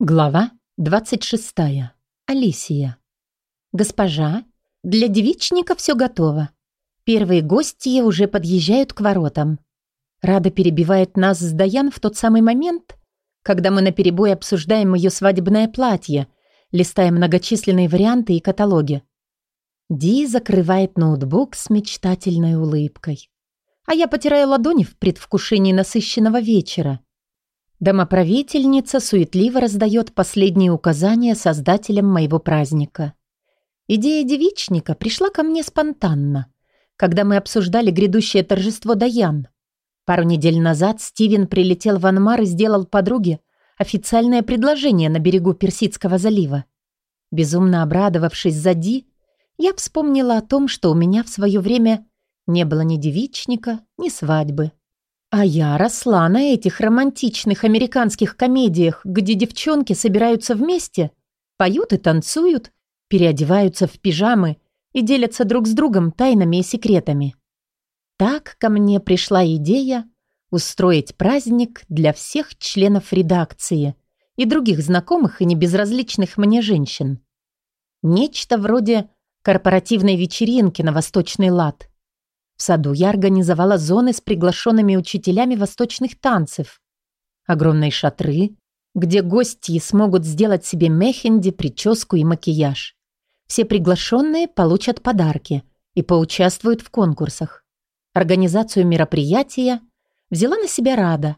Глава 26. Алисия. «Госпожа, для девичника все готово. Первые гости уже подъезжают к воротам. Рада перебивает нас с Даян в тот самый момент, когда мы наперебой обсуждаем ее свадебное платье, листая многочисленные варианты и каталоги. Ди закрывает ноутбук с мечтательной улыбкой. А я потираю ладони в предвкушении насыщенного вечера – Домоправительница суетливо раздает последние указания создателям моего праздника. Идея девичника пришла ко мне спонтанно, когда мы обсуждали грядущее торжество Даян. Пару недель назад Стивен прилетел в Анмар и сделал подруге официальное предложение на берегу Персидского залива. Безумно обрадовавшись за Ди, я вспомнила о том, что у меня в свое время не было ни девичника, ни свадьбы. А я росла на этих романтичных американских комедиях, где девчонки собираются вместе, поют и танцуют, переодеваются в пижамы и делятся друг с другом тайнами и секретами. Так ко мне пришла идея устроить праздник для всех членов редакции и других знакомых и небезразличных мне женщин. Нечто вроде корпоративной вечеринки на восточный лад. В саду я организовала зоны с приглашенными учителями восточных танцев. Огромные шатры, где гости смогут сделать себе мехенди, прическу и макияж. Все приглашенные получат подарки и поучаствуют в конкурсах. Организацию мероприятия взяла на себя Рада,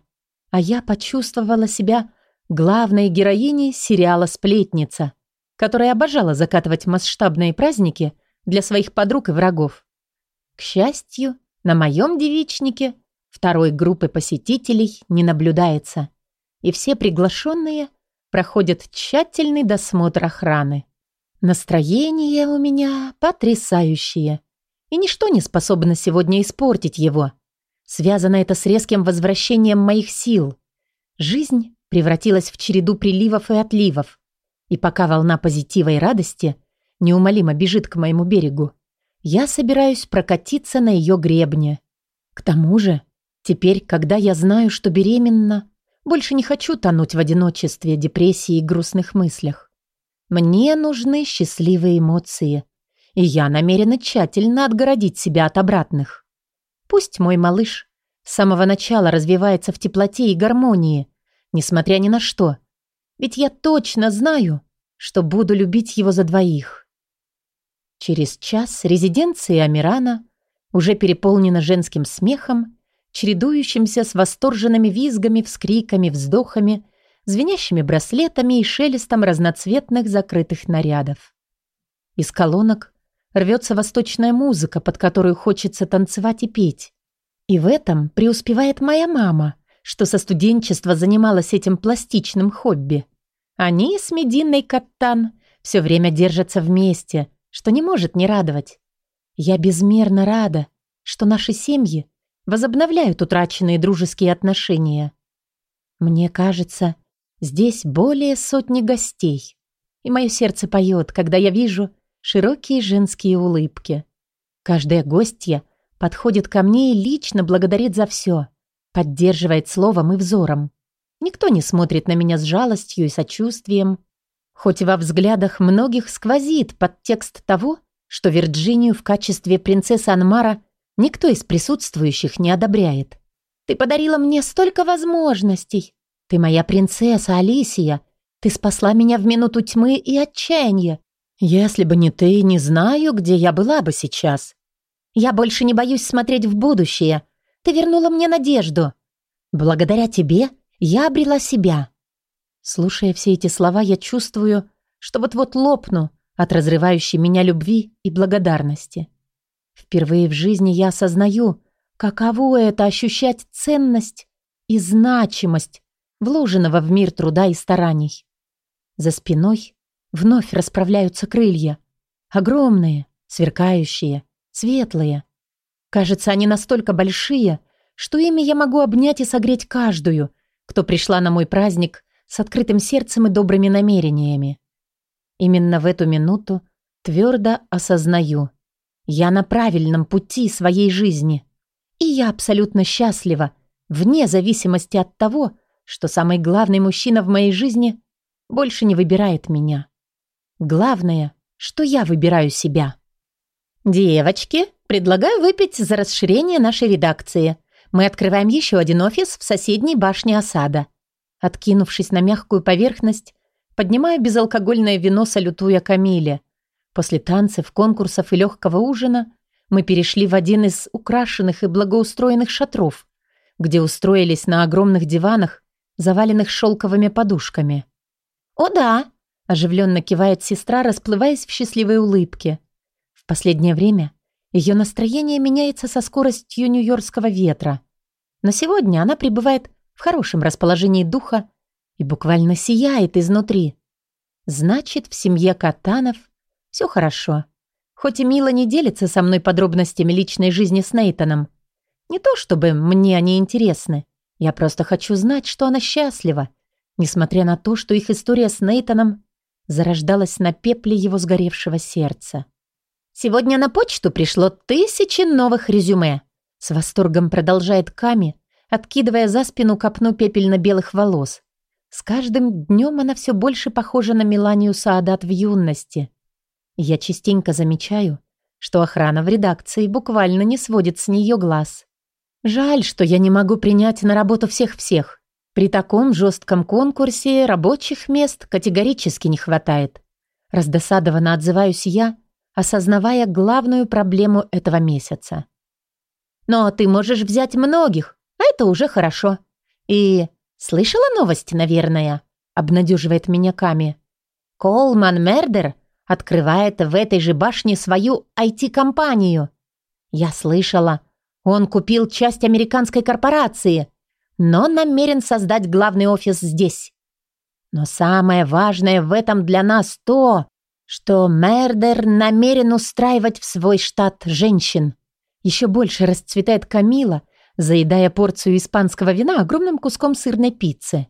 а я почувствовала себя главной героиней сериала «Сплетница», которая обожала закатывать масштабные праздники для своих подруг и врагов. К счастью, на моем девичнике второй группы посетителей не наблюдается, и все приглашенные проходят тщательный досмотр охраны. Настроение у меня потрясающее, и ничто не способно сегодня испортить его. Связано это с резким возвращением моих сил. Жизнь превратилась в череду приливов и отливов, и пока волна позитива и радости неумолимо бежит к моему берегу, я собираюсь прокатиться на ее гребне. К тому же, теперь, когда я знаю, что беременна, больше не хочу тонуть в одиночестве, депрессии и грустных мыслях. Мне нужны счастливые эмоции, и я намерена тщательно отгородить себя от обратных. Пусть мой малыш с самого начала развивается в теплоте и гармонии, несмотря ни на что, ведь я точно знаю, что буду любить его за двоих. Через час резиденция Амирана уже переполнена женским смехом, чередующимся с восторженными визгами, вскриками, вздохами, звенящими браслетами и шелестом разноцветных закрытых нарядов. Из колонок рвется восточная музыка, под которую хочется танцевать и петь. И в этом преуспевает моя мама, что со студенчества занималась этим пластичным хобби. Они с Мединой Каттан все время держатся вместе – что не может не радовать. Я безмерно рада, что наши семьи возобновляют утраченные дружеские отношения. Мне кажется, здесь более сотни гостей, и мое сердце поет, когда я вижу широкие женские улыбки. Каждая гостья подходит ко мне и лично благодарит за все, поддерживает словом и взором. Никто не смотрит на меня с жалостью и сочувствием, Хоть во взглядах многих сквозит подтекст того, что Вирджинию в качестве принцессы Анмара никто из присутствующих не одобряет. «Ты подарила мне столько возможностей. Ты моя принцесса, Алисия. Ты спасла меня в минуту тьмы и отчаяния. Если бы не ты, не знаю, где я была бы сейчас. Я больше не боюсь смотреть в будущее. Ты вернула мне надежду. Благодаря тебе я обрела себя. Слушая все эти слова, я чувствую, что вот-вот лопну от разрывающей меня любви и благодарности. Впервые в жизни я осознаю, каково это ощущать ценность и значимость вложенного в мир труда и стараний. За спиной вновь расправляются крылья. Огромные, сверкающие, светлые. Кажется, они настолько большие, что ими я могу обнять и согреть каждую, кто пришла на мой праздник с открытым сердцем и добрыми намерениями. Именно в эту минуту твердо осознаю, я на правильном пути своей жизни. И я абсолютно счастлива, вне зависимости от того, что самый главный мужчина в моей жизни больше не выбирает меня. Главное, что я выбираю себя. «Девочки, предлагаю выпить за расширение нашей редакции. Мы открываем еще один офис в соседней башне осада». Откинувшись на мягкую поверхность, поднимаю безалкогольное вино, салютуя Камиле. После танцев, конкурсов и легкого ужина мы перешли в один из украшенных и благоустроенных шатров, где устроились на огромных диванах, заваленных шелковыми подушками. «О да!» – оживленно кивает сестра, расплываясь в счастливой улыбке. В последнее время ее настроение меняется со скоростью нью-йоркского ветра. Но сегодня она пребывает в хорошем расположении духа и буквально сияет изнутри. Значит, в семье Катанов все хорошо. Хоть и Мила не делится со мной подробностями личной жизни с Нейтаном. Не то чтобы мне они интересны. Я просто хочу знать, что она счастлива, несмотря на то, что их история с Нейтаном зарождалась на пепле его сгоревшего сердца. «Сегодня на почту пришло тысячи новых резюме», с восторгом продолжает Ками, откидывая за спину копну пепельно-белых волос. С каждым днем она все больше похожа на Меланию Саадат в юности. Я частенько замечаю, что охрана в редакции буквально не сводит с нее глаз. Жаль, что я не могу принять на работу всех-всех. При таком жестком конкурсе рабочих мест категорически не хватает. Раздосадованно отзываюсь я, осознавая главную проблему этого месяца. Но ты можешь взять многих, а это уже хорошо. И слышала новость, наверное, обнадеживает меня Ками. Колман Мердер открывает в этой же башне свою IT-компанию. Я слышала, он купил часть американской корпорации, но намерен создать главный офис здесь. Но самое важное в этом для нас то, что Мердер намерен устраивать в свой штат женщин. Еще больше расцветает Камила, заедая порцию испанского вина огромным куском сырной пиццы.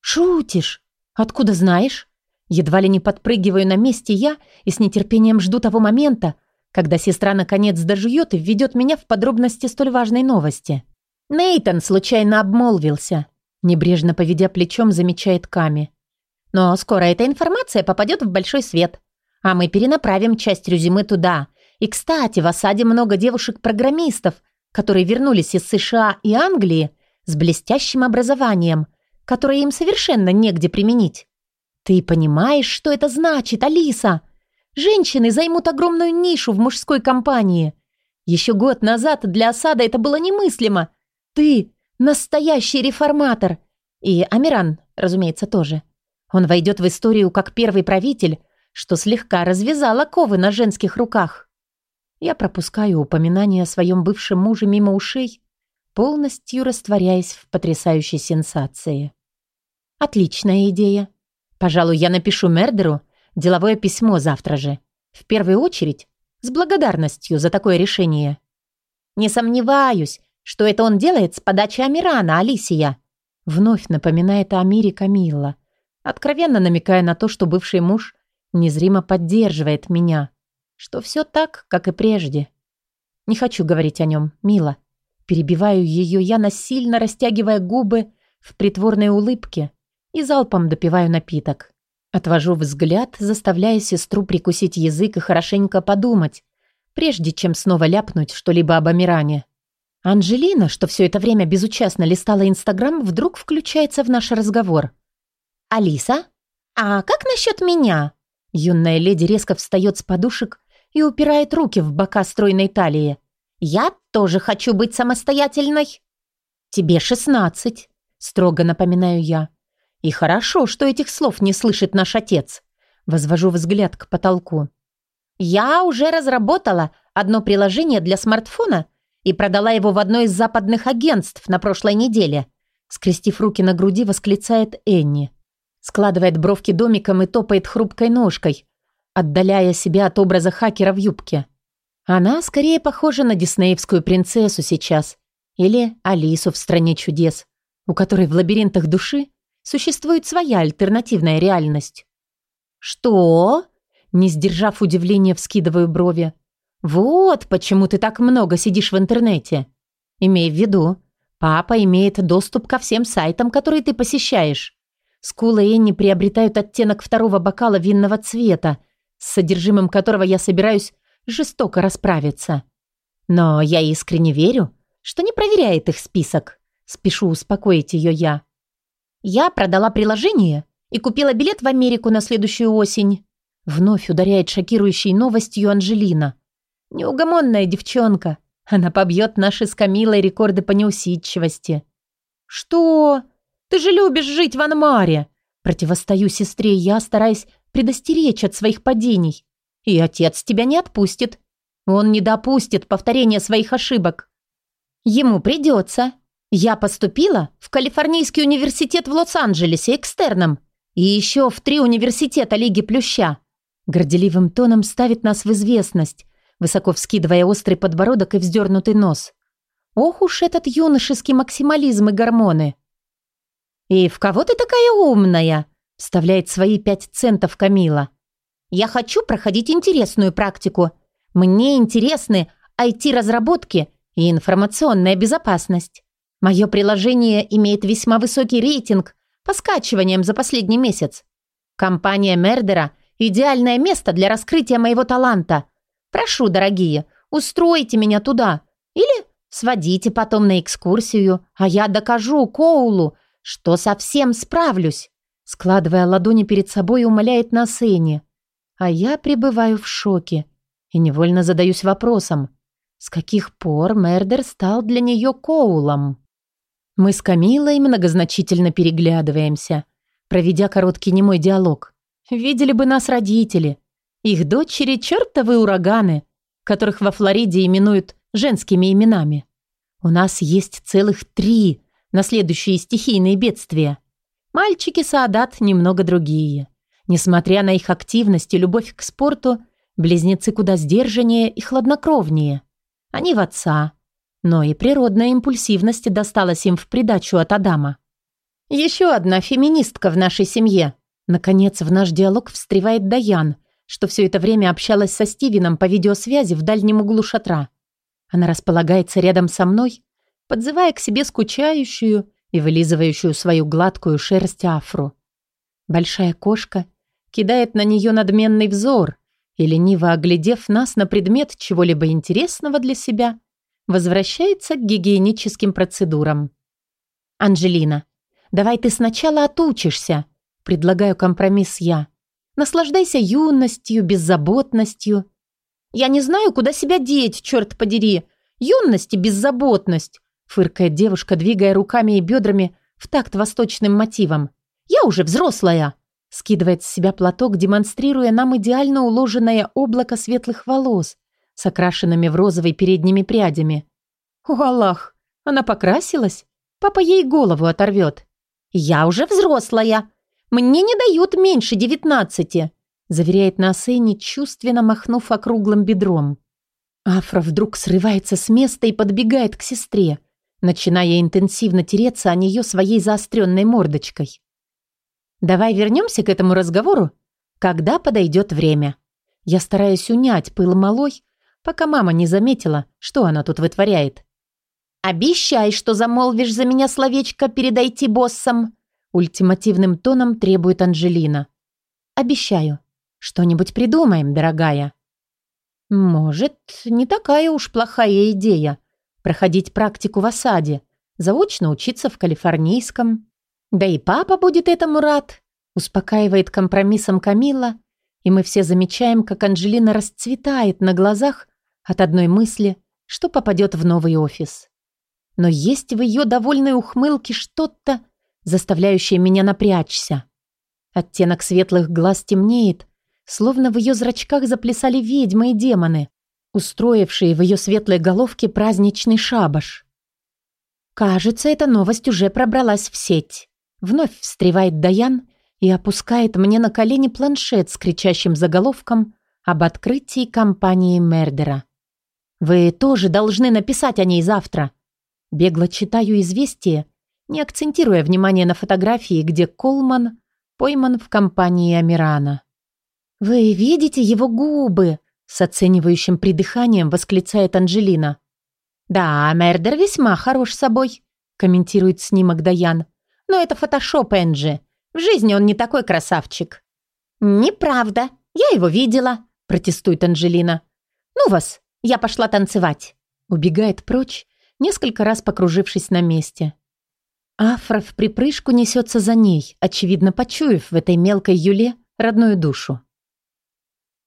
«Шутишь? Откуда знаешь?» Едва ли не подпрыгиваю на месте я и с нетерпением жду того момента, когда сестра наконец дожует и введет меня в подробности столь важной новости. Нейтан случайно обмолвился. Небрежно поведя плечом, замечает Ками. Но скоро эта информация попадет в большой свет. А мы перенаправим часть резюме туда. И, кстати, в осаде много девушек-программистов, которые вернулись из США и Англии с блестящим образованием, которое им совершенно негде применить. «Ты понимаешь, что это значит, Алиса? Женщины займут огромную нишу в мужской компании. Еще год назад для осада это было немыслимо. Ты настоящий реформатор. И Амиран, разумеется, тоже. Он войдет в историю как первый правитель, что слегка развязал оковы на женских руках. Я пропускаю упоминание о своем бывшем муже мимо ушей, полностью растворяясь в потрясающей сенсации. Отличная идея. Пожалуй, я напишу Мердеру деловое письмо завтра же. В первую очередь, с благодарностью за такое решение. Не сомневаюсь, что это он делает с подачи Амирана, Алисия. Вновь напоминает о Амире Камилла, откровенно намекая на то, что бывший муж незримо поддерживает меня. Что все так, как и прежде. Не хочу говорить о нем, мило. Перебиваю ее я, насильно растягивая губы в притворной улыбке, и залпом допиваю напиток. Отвожу взгляд, заставляя сестру прикусить язык и хорошенько подумать, прежде чем снова ляпнуть что-либо об Амиране. Анжелина, что все это время безучастно листала Инстаграм, вдруг включается в наш разговор. «Алиса? А как насчет меня?» Юная леди резко встает с подушек и упирает руки в бока стройной талии. «Я тоже хочу быть самостоятельной». «Тебе шестнадцать», — строго напоминаю я. И хорошо, что этих слов не слышит наш отец. Возвожу взгляд к потолку. Я уже разработала одно приложение для смартфона и продала его в одно из западных агентств на прошлой неделе. Скрестив руки на груди, восклицает Энни. Складывает бровки домиком и топает хрупкой ножкой, отдаляя себя от образа хакера в юбке. Она скорее похожа на диснеевскую принцессу сейчас или Алису в «Стране чудес», у которой в лабиринтах души существует своя альтернативная реальность. «Что?» Не сдержав удивления, вскидываю брови. «Вот почему ты так много сидишь в интернете. Имей в виду, папа имеет доступ ко всем сайтам, которые ты посещаешь. Скулы Энни приобретают оттенок второго бокала винного цвета, с содержимым которого я собираюсь жестоко расправиться. Но я искренне верю, что не проверяет их список. Спешу успокоить ее я. Я продала приложение и купила билет в Америку на следующую осень. Вновь ударяет шокирующей новостью Анжелина. Неугомонная девчонка. Она побьет наши с Камилой рекорды по неусидчивости. «Что? Ты же любишь жить в Анмаре!» Противостою сестре я, стараясь предостеречь от своих падений. И отец тебя не отпустит. Он не допустит повторения своих ошибок. Ему придется. Я поступила в Калифорнийский университет в Лос-Анджелесе экстерном и еще в три университета Лиги Плюща. Горделивым тоном ставит нас в известность, высоко вскидывая острый подбородок и вздернутый нос. Ох уж этот юношеский максимализм и гормоны. «И в кого ты такая умная?» Вставляет свои пять центов Камила. «Я хочу проходить интересную практику. Мне интересны IT-разработки и информационная безопасность. Мое приложение имеет весьма высокий рейтинг по скачиваниям за последний месяц. Компания Мердера – идеальное место для раскрытия моего таланта. Прошу, дорогие, устройте меня туда. Или сводите потом на экскурсию, а я докажу Коулу, что совсем справлюсь. Складывая ладони перед собой, умоляет на сцене. А я пребываю в шоке и невольно задаюсь вопросом, с каких пор Мердер стал для нее Коулом? Мы с Камилой многозначительно переглядываемся, проведя короткий немой диалог. Видели бы нас родители. Их дочери – чертовы ураганы, которых во Флориде именуют женскими именами. У нас есть целых три на следующие стихийные бедствия. Мальчики Саадат немного другие. Несмотря на их активность и любовь к спорту, близнецы куда сдержаннее и хладнокровнее. Они в отца. Но и природная импульсивность досталась им в придачу от Адама. Еще одна феминистка в нашей семье. Наконец, в наш диалог встревает Даян, что все это время общалась со Стивеном по видеосвязи в дальнем углу шатра. Она располагается рядом со мной, подзывая к себе скучающую и вылизывающую свою гладкую шерсть афру. Большая кошка кидает на нее надменный взор и, лениво оглядев нас на предмет чего-либо интересного для себя, возвращается к гигиеническим процедурам. «Анжелина, давай ты сначала отучишься», — предлагаю компромисс я. «Наслаждайся юностью, беззаботностью». «Я не знаю, куда себя деть, черт подери. Юность и беззаботность фыркает девушка, двигая руками и бедрами в такт восточным мотивам. «Я уже взрослая!» Скидывает с себя платок, демонстрируя нам идеально уложенное облако светлых волос с окрашенными в розовый передними прядями. «О, Аллах! Она покрасилась? Папа ей голову оторвет!» «Я уже взрослая! Мне не дают меньше девятнадцати!» заверяет на Энни, чувственно махнув округлым бедром. Афра вдруг срывается с места и подбегает к сестре начиная интенсивно тереться о нее своей заостренной мордочкой. «Давай вернемся к этому разговору, когда подойдет время». Я стараюсь унять пыл малой, пока мама не заметила, что она тут вытворяет. «Обещай, что замолвишь за меня словечко передайте боссам», ультимативным тоном требует Анжелина. «Обещаю. Что-нибудь придумаем, дорогая». «Может, не такая уж плохая идея», проходить практику в осаде, заочно учиться в калифорнийском. Да и папа будет этому рад, успокаивает компромиссом Камила, и мы все замечаем, как Анжелина расцветает на глазах от одной мысли, что попадет в новый офис. Но есть в ее довольной ухмылке что-то, заставляющее меня напрячься. Оттенок светлых глаз темнеет, словно в ее зрачках заплясали ведьмы и демоны устроившие в ее светлой головке праздничный шабаш. Кажется, эта новость уже пробралась в сеть. Вновь встревает Даян и опускает мне на колени планшет с кричащим заголовком об открытии компании Мердера. «Вы тоже должны написать о ней завтра». Бегло читаю известие, не акцентируя внимание на фотографии, где Колман пойман в компании Амирана. «Вы видите его губы?» С оценивающим придыханием восклицает Анжелина. «Да, Мердер весьма хорош собой», комментирует снимок Даян. «Но это фотошоп, Энджи. В жизни он не такой красавчик». «Неправда. Я его видела», – протестует Анжелина. «Ну вас, я пошла танцевать». Убегает прочь, несколько раз покружившись на месте. Афра в припрыжку несется за ней, очевидно почуяв в этой мелкой юле родную душу.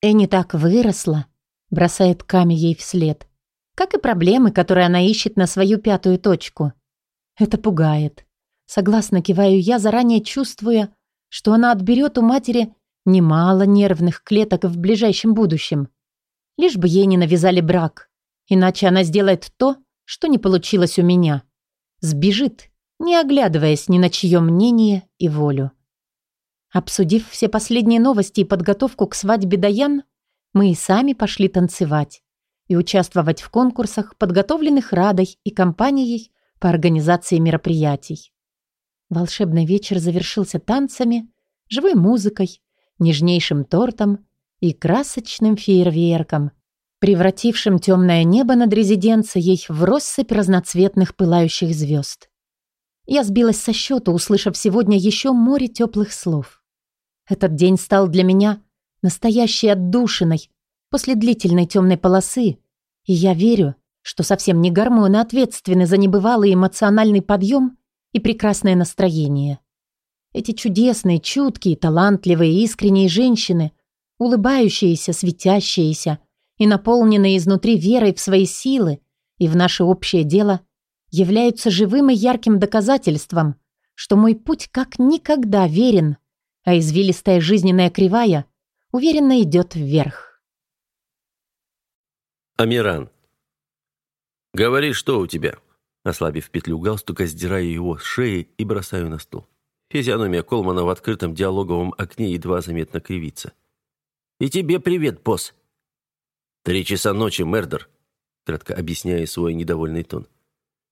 Эни так выросла, бросает Ками ей вслед, как и проблемы, которые она ищет на свою пятую точку. Это пугает. Согласно киваю я, заранее чувствуя, что она отберет у матери немало нервных клеток в ближайшем будущем. Лишь бы ей не навязали брак, иначе она сделает то, что не получилось у меня. Сбежит, не оглядываясь ни на чье мнение и волю. Обсудив все последние новости и подготовку к свадьбе Даян, мы и сами пошли танцевать и участвовать в конкурсах, подготовленных Радой и компанией по организации мероприятий. Волшебный вечер завершился танцами, живой музыкой, нежнейшим тортом и красочным фейерверком, превратившим темное небо над резиденцией в россыпь разноцветных пылающих звезд. Я сбилась со счета, услышав сегодня еще море теплых слов. Этот день стал для меня настоящей отдушиной после длительной темной полосы, и я верю, что совсем не гормоны ответственны за небывалый эмоциональный подъем и прекрасное настроение. Эти чудесные, чуткие, талантливые, искренние женщины, улыбающиеся, светящиеся, и наполненные изнутри верой в свои силы и в наше общее дело, являются живым и ярким доказательством, что мой путь как никогда верен, а извилистая жизненная кривая уверенно идет вверх. Амиран. «Говори, что у тебя?» Ослабив петлю галстука, сдираю его с шеи и бросаю на стол. Физиономия Колмана в открытом диалоговом окне едва заметно кривится. «И тебе привет, босс!» «Три часа ночи, Мердер», — кратко объясняя свой недовольный тон.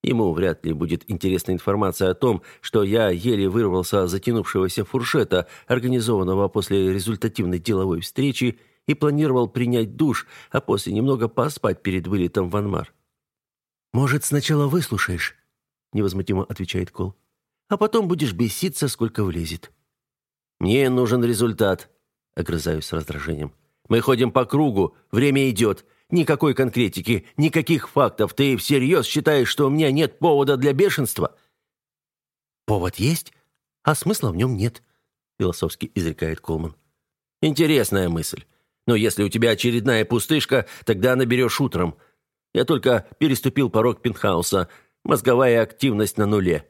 Ему вряд ли будет интересна информация о том, что я еле вырвался затянувшегося фуршета, организованного после результативной деловой встречи, и планировал принять душ, а после немного поспать перед вылетом в Анмар. «Может, сначала выслушаешь?» — невозмутимо отвечает Кол. «А потом будешь беситься, сколько влезет». «Мне нужен результат», — огрызаюсь с раздражением. Мы ходим по кругу, время идет. Никакой конкретики, никаких фактов. Ты всерьез считаешь, что у меня нет повода для бешенства?» «Повод есть, а смысла в нем нет», — философски изрекает Колман. «Интересная мысль. Но если у тебя очередная пустышка, тогда наберешь утром. Я только переступил порог пентхауса. Мозговая активность на нуле».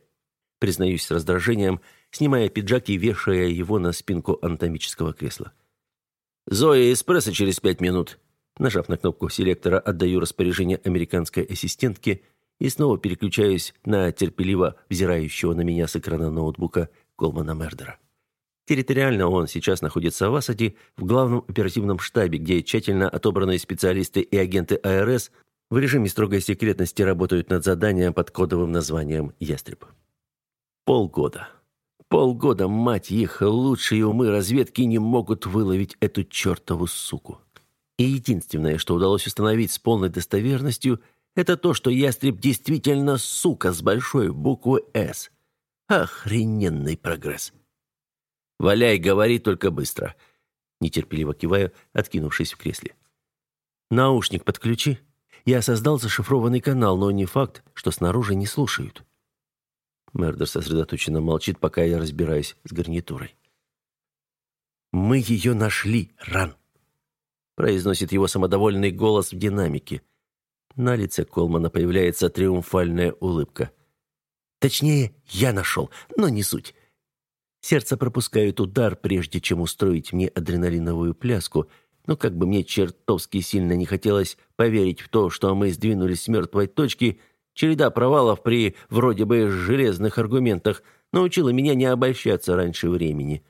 Признаюсь с раздражением, снимая пиджак и вешая его на спинку анатомического кресла. «Зоя, эспрессо через пять минут». Нажав на кнопку селектора, отдаю распоряжение американской ассистентке и снова переключаюсь на терпеливо взирающего на меня с экрана ноутбука Колмана Мердера. Территориально он сейчас находится в Асаде, в главном оперативном штабе, где тщательно отобранные специалисты и агенты АРС в режиме строгой секретности работают над заданием под кодовым названием «Ястреб». Полгода. Полгода, мать их, лучшие умы разведки не могут выловить эту чертову суку. И единственное, что удалось установить с полной достоверностью, это то, что ястреб действительно сука с большой буквы «С». Охрененный прогресс. «Валяй, говори только быстро», — нетерпеливо киваю, откинувшись в кресле. «Наушник подключи». Я создал зашифрованный канал, но не факт, что снаружи не слушают. Мердер сосредоточенно молчит, пока я разбираюсь с гарнитурой. «Мы ее нашли, Ран!» Произносит его самодовольный голос в динамике. На лице Колмана появляется триумфальная улыбка. «Точнее, я нашел, но не суть. Сердце пропускает удар, прежде чем устроить мне адреналиновую пляску, но как бы мне чертовски сильно не хотелось поверить в то, что мы сдвинулись с мертвой точки – Череда провалов при вроде бы железных аргументах научила меня не обольщаться раньше времени.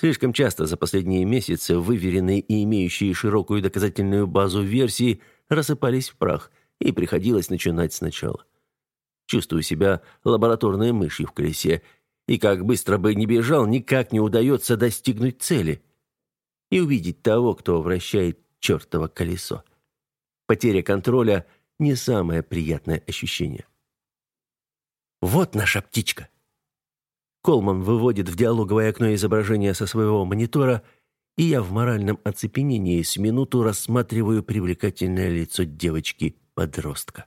Слишком часто за последние месяцы выверенные и имеющие широкую доказательную базу версии рассыпались в прах, и приходилось начинать сначала. Чувствую себя лабораторной мышью в колесе, и как быстро бы ни бежал, никак не удается достигнуть цели и увидеть того, кто вращает чертово колесо. Потеря контроля — не самое приятное ощущение. «Вот наша птичка!» Колман выводит в диалоговое окно изображение со своего монитора, и я в моральном оцепенении с минуту рассматриваю привлекательное лицо девочки-подростка.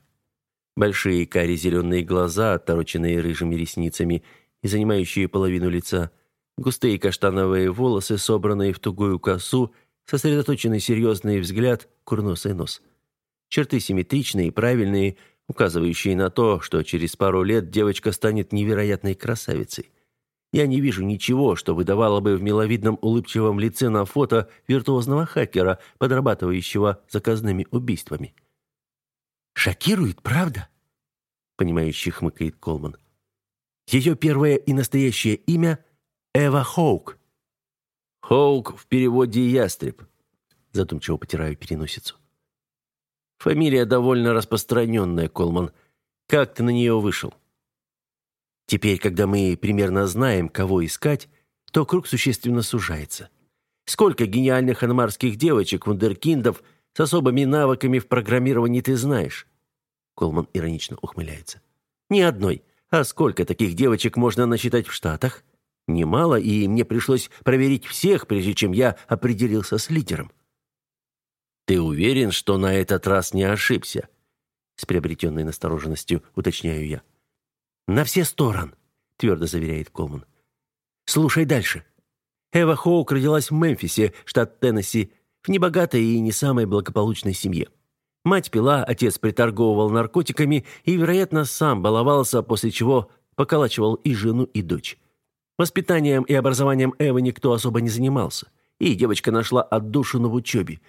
Большие кари-зеленые глаза, отороченные рыжими ресницами и занимающие половину лица, густые каштановые волосы, собранные в тугую косу, сосредоточенный серьезный взгляд, курносый нос. Черты симметричные и правильные, указывающие на то, что через пару лет девочка станет невероятной красавицей. Я не вижу ничего, что выдавало бы в миловидном улыбчивом лице на фото виртуозного хакера, подрабатывающего заказными убийствами. «Шокирует, правда?» — понимающий хмыкает Колман. «Ее первое и настоящее имя — Эва Хоук». «Хоук в переводе «ястреб», — задумчиво потираю переносицу. «Фамилия довольно распространенная, Колман. Как ты на нее вышел?» Теперь, когда мы примерно знаем, кого искать, то круг существенно сужается. Сколько гениальных анмарских девочек, вундеркиндов с особыми навыками в программировании ты знаешь?» Колман иронично ухмыляется. «Ни одной. А сколько таких девочек можно насчитать в Штатах? Немало, и мне пришлось проверить всех, прежде чем я определился с лидером». «Ты уверен, что на этот раз не ошибся?» С приобретенной настороженностью уточняю я. «На все стороны», — твердо заверяет Колман. «Слушай дальше. Эва Хоук родилась в Мемфисе, штат Теннесси, в небогатой и не самой благополучной семье. Мать пила, отец приторговывал наркотиками и, вероятно, сам баловался, после чего поколачивал и жену, и дочь. Воспитанием и образованием Эвы никто особо не занимался, и девочка нашла отдушину в учебе.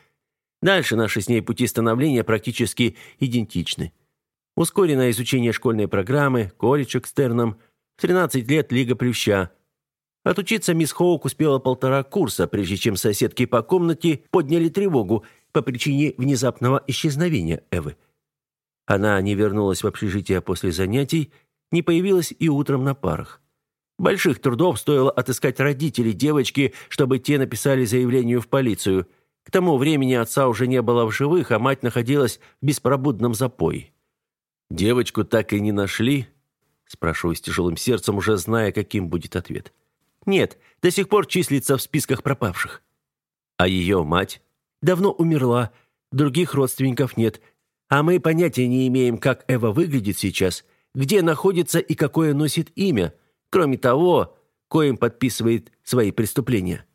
Дальше наши с ней пути становления практически идентичны. Ускоренное изучение школьной программы, колледж экстерном, в 13 лет Лига Плюща – Отучиться мисс Хоук успела полтора курса, прежде чем соседки по комнате подняли тревогу по причине внезапного исчезновения Эвы. Она не вернулась в общежитие после занятий, не появилась и утром на парах. Больших трудов стоило отыскать родителей девочки, чтобы те написали заявление в полицию. К тому времени отца уже не было в живых, а мать находилась в беспробудном запое. «Девочку так и не нашли?» Спрашиваю с тяжелым сердцем, уже зная, каким будет ответ. – нет, до сих пор числится в списках пропавших. А ее мать? Давно умерла, других родственников нет. А мы понятия не имеем, как Эва выглядит сейчас, где находится и какое носит имя, кроме того, коим подписывает свои преступления.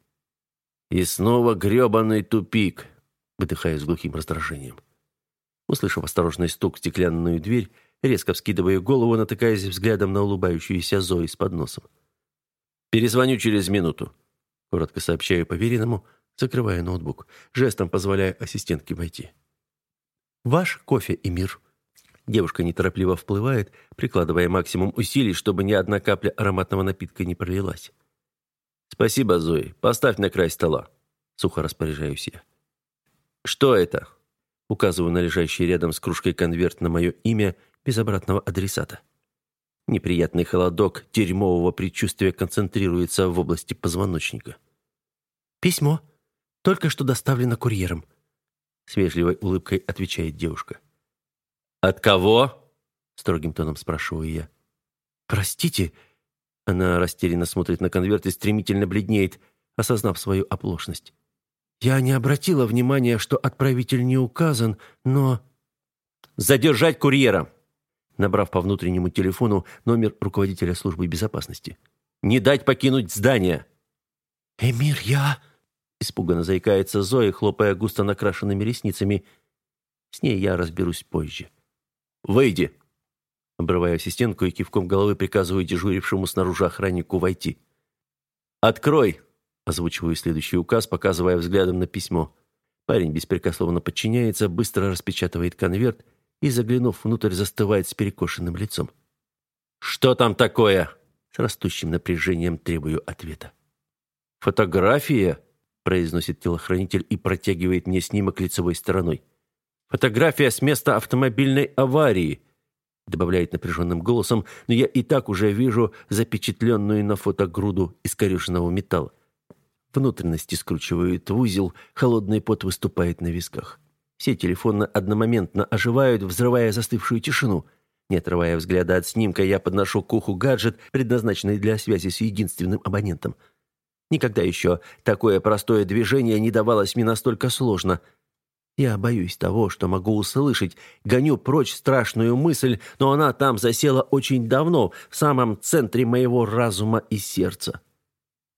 И снова грёбаный тупик, выдыхая с глухим раздражением. Услышав осторожный стук в стеклянную дверь, резко вскидываю голову, натыкаясь взглядом на улыбающуюся Зои с подносом. Перезвоню через минуту. Коротко сообщаю поверенному, закрывая ноутбук, жестом позволяя ассистентке войти. «Ваш кофе и мир». Девушка неторопливо вплывает, прикладывая максимум усилий, чтобы ни одна капля ароматного напитка не пролилась. «Спасибо, Зои. Поставь на край стола». Сухо распоряжаюсь я. «Что это?» Указываю на лежащий рядом с кружкой конверт на мое имя без обратного адресата. Неприятный холодок дерьмового предчувствия концентрируется в области позвоночника. «Письмо. Только что доставлено курьером», — с вежливой улыбкой отвечает девушка. «От кого?» — строгим тоном спрашиваю я. «Простите». Она растерянно смотрит на конверт и стремительно бледнеет, осознав свою оплошность. «Я не обратила внимания, что отправитель не указан, но...» «Задержать курьера!» набрав по внутреннему телефону номер руководителя службы безопасности. «Не дать покинуть здание!» «Эмир, я...» Испуганно заикается Зоя, хлопая густо накрашенными ресницами. С ней я разберусь позже. «Выйди!» Обрываю ассистентку и кивком головы приказываю дежурившему снаружи охраннику войти. «Открой!» Озвучиваю следующий указ, показывая взглядом на письмо. Парень беспрекословно подчиняется, быстро распечатывает конверт и, заглянув внутрь, застывает с перекошенным лицом. «Что там такое?» С растущим напряжением требую ответа. «Фотография?» произносит телохранитель и протягивает мне снимок лицевой стороной. «Фотография с места автомобильной аварии», добавляет напряженным голосом, но я и так уже вижу запечатленную на фото груду искореженного металла. Внутренности скручивают в узел, холодный пот выступает на висках. Все телефоны одномоментно оживают, взрывая застывшую тишину. Не отрывая взгляда от снимка, я подношу к уху гаджет, предназначенный для связи с единственным абонентом. Никогда еще такое простое движение не давалось мне настолько сложно. Я боюсь того, что могу услышать, гоню прочь страшную мысль, но она там засела очень давно, в самом центре моего разума и сердца.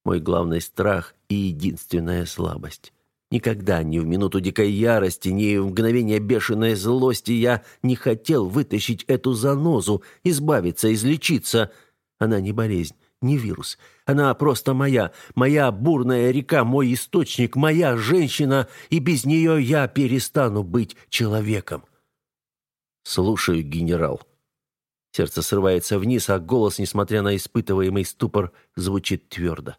Мой главный страх и единственная слабость. Никогда, ни в минуту дикой ярости, ни в мгновение бешеной злости я не хотел вытащить эту занозу, избавиться, излечиться. Она не болезнь, не вирус. Она просто моя, моя бурная река, мой источник, моя женщина, и без нее я перестану быть человеком. Слушаю, генерал. Сердце срывается вниз, а голос, несмотря на испытываемый ступор, звучит твердо.